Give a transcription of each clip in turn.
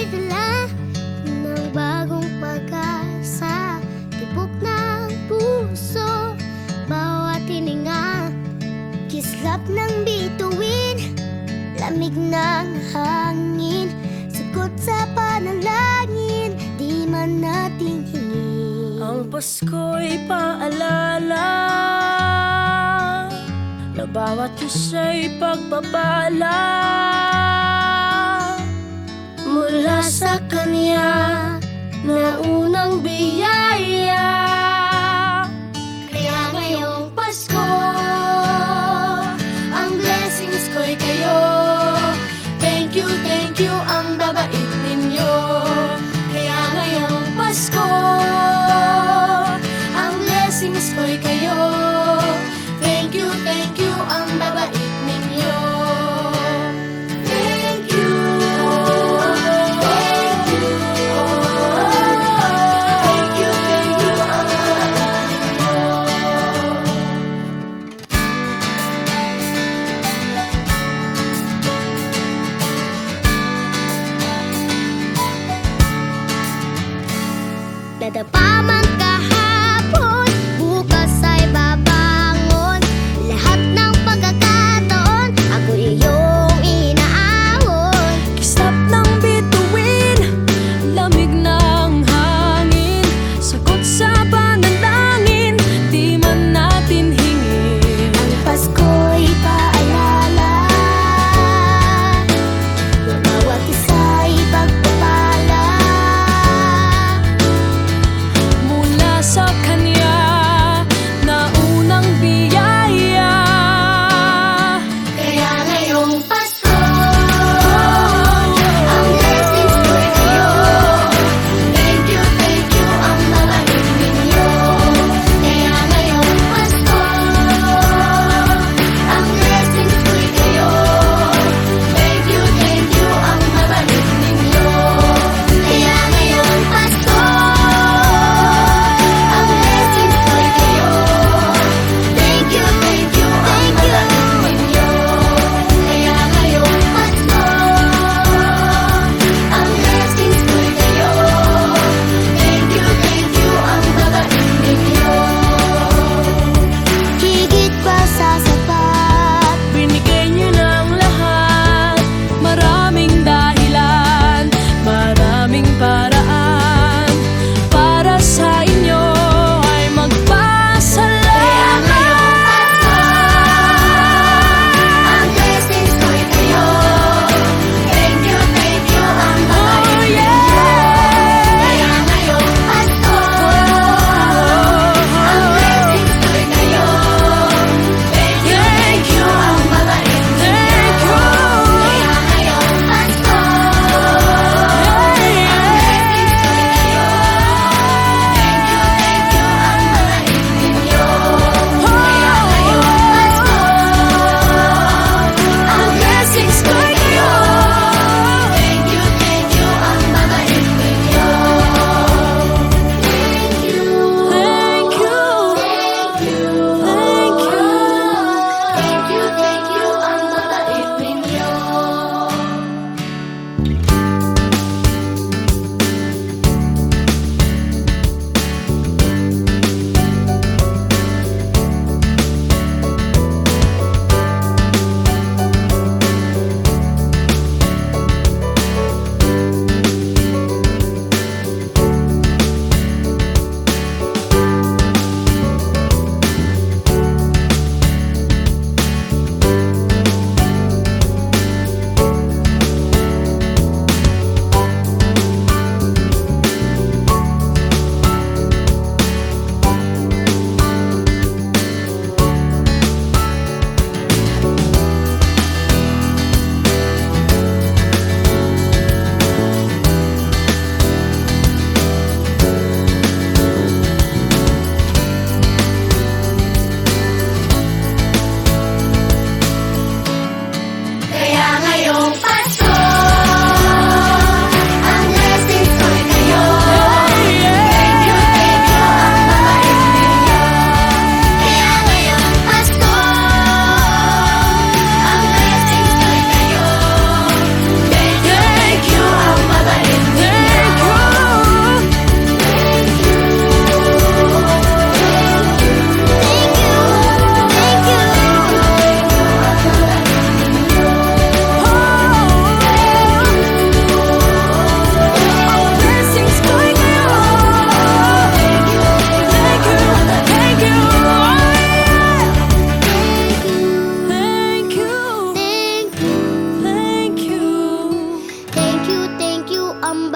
nagdadala ng bagong pag-asa. Tibok ng puso, bawat hininga. Kislap ng bituin, lamig ng hangin. Sagot sa panalangin, di man natin hingin. Ang Pasko'y paalala na bawat isa'y pagpapala. Mula sa Kanya. Na unang 的爸妈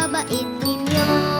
babait ninyo